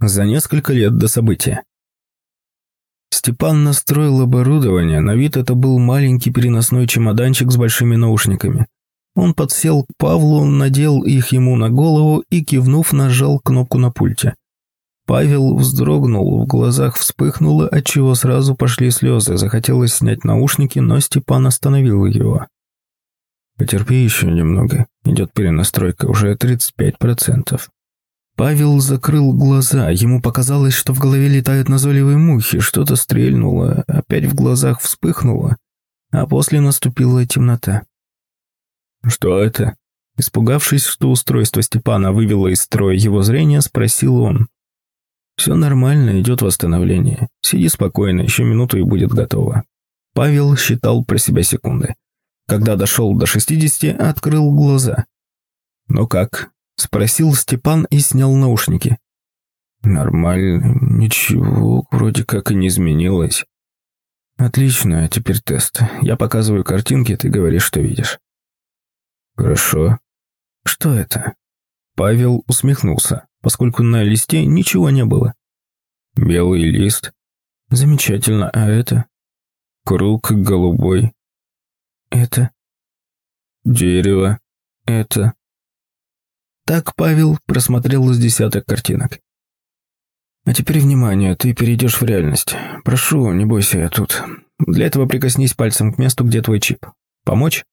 За несколько лет до события. Степан настроил оборудование, на вид это был маленький переносной чемоданчик с большими наушниками. Он подсел к Павлу, надел их ему на голову и, кивнув, нажал кнопку на пульте. Павел вздрогнул, в глазах вспыхнуло, отчего сразу пошли слезы. Захотелось снять наушники, но Степан остановил его. «Потерпи еще немного. Идет перенастройка, уже 35%. Павел закрыл глаза. Ему показалось, что в голове летают назойливые мухи. Что-то стрельнуло, опять в глазах вспыхнуло, а после наступила темнота. «Что это?» Испугавшись, что устройство Степана вывело из строя его зрение, спросил он. «Все нормально, идет восстановление. Сиди спокойно, еще минуту и будет готово». Павел считал про себя секунды. Когда дошел до 60, открыл глаза. «Ну как?» – спросил Степан и снял наушники. «Нормально, ничего, вроде как и не изменилось». «Отлично, теперь тест. Я показываю картинки, ты говоришь, что видишь». «Хорошо». «Что это?» Павел усмехнулся, поскольку на листе ничего не было. «Белый лист». «Замечательно, а это?» «Круг голубой». «Это?» «Дерево». «Это?» Так Павел просмотрел с десяток картинок. «А теперь внимание, ты перейдешь в реальность. Прошу, не бойся, я тут. Для этого прикоснись пальцем к месту, где твой чип. Помочь?»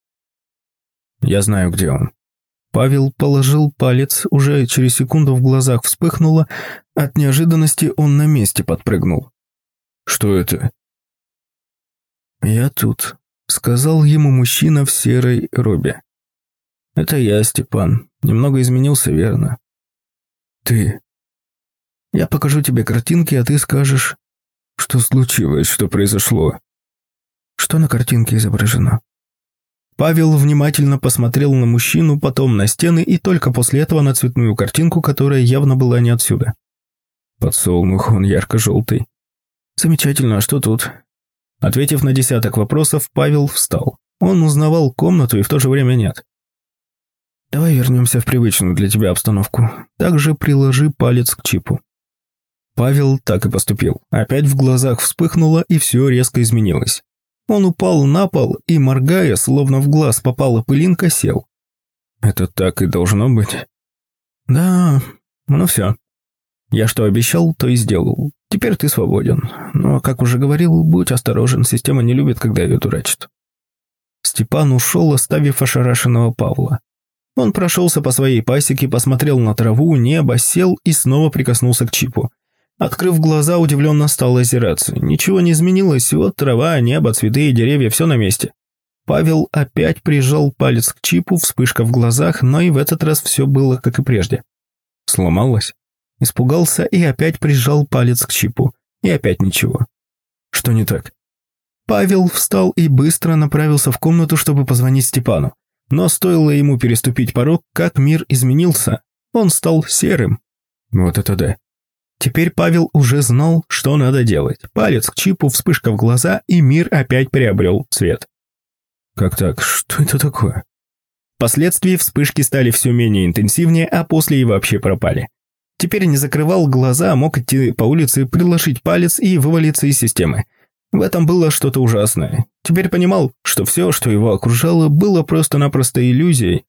Я знаю, где он. Павел положил палец, уже через секунду в глазах вспыхнуло, от неожиданности он на месте подпрыгнул. «Что это?» «Я тут», — сказал ему мужчина в серой робе. «Это я, Степан. Немного изменился, верно?» «Ты...» «Я покажу тебе картинки, а ты скажешь...» «Что случилось? Что произошло?» «Что на картинке изображено?» Павел внимательно посмотрел на мужчину, потом на стены и только после этого на цветную картинку, которая явно была не отсюда. Подсолнух, он ярко-желтый. Замечательно, а что тут? Ответив на десяток вопросов, Павел встал. Он узнавал комнату и в то же время нет. Давай вернемся в привычную для тебя обстановку. Также приложи палец к чипу. Павел так и поступил. Опять в глазах вспыхнуло, и все резко изменилось. Он упал на пол и, моргая, словно в глаз попала пылинка, сел. «Это так и должно быть?» «Да, ну все. Я что обещал, то и сделал. Теперь ты свободен. Но, как уже говорил, будь осторожен, система не любит, когда ее дурачат». Степан ушел, оставив ошарашенного Павла. Он прошелся по своей пасеке, посмотрел на траву, небо, сел и снова прикоснулся к чипу. Открыв глаза, удивленно стал озираться. Ничего не изменилось, вот трава, небо, цветы и деревья, все на месте. Павел опять прижал палец к чипу, вспышка в глазах, но и в этот раз все было, как и прежде. Сломалось. Испугался и опять прижал палец к чипу. И опять ничего. Что не так? Павел встал и быстро направился в комнату, чтобы позвонить Степану. Но стоило ему переступить порог, как мир изменился. Он стал серым. Вот это да. Теперь Павел уже знал, что надо делать. Палец к чипу, вспышка в глаза, и мир опять приобрел цвет. Как так? Что это такое? Впоследствии вспышки стали все менее интенсивнее, а после и вообще пропали. Теперь не закрывал глаза, а мог идти по улице, приложить палец и вывалиться из системы. В этом было что-то ужасное. Теперь понимал, что все, что его окружало, было просто-напросто иллюзией,